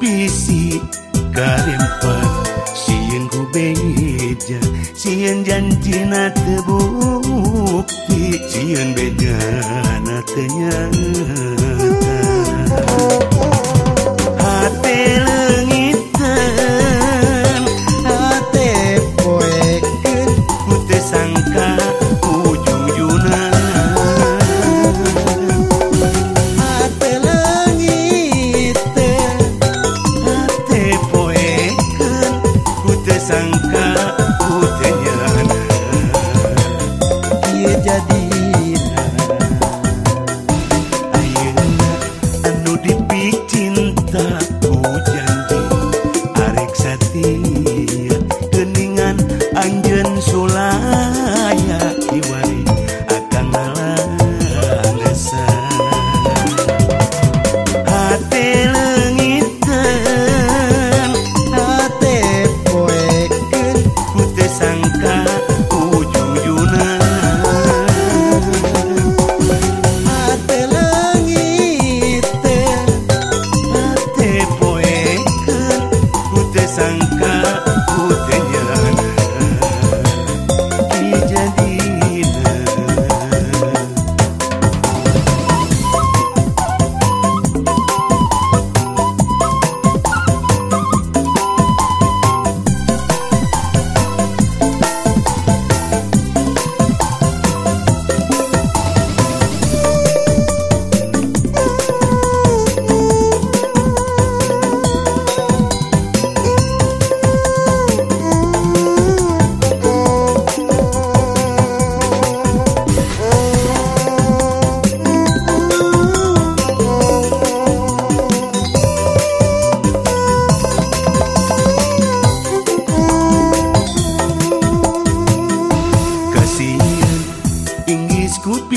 pisi karempat siang ku beja janji janjina tebukti siang bedana tenyana see.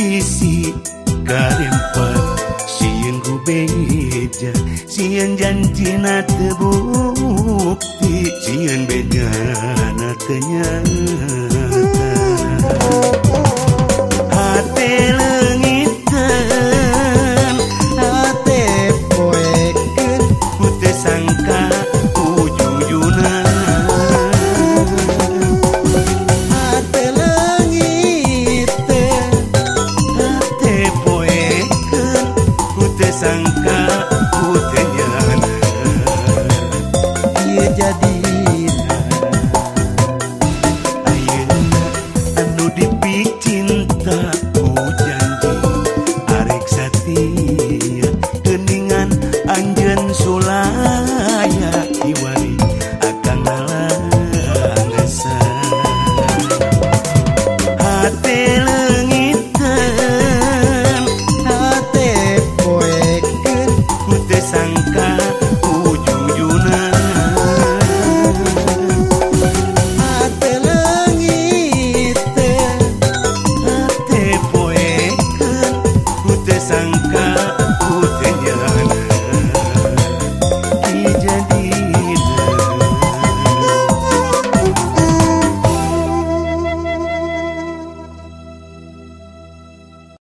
isi karempat siang ku beja siang janjina tebukti siang bedana ternyata.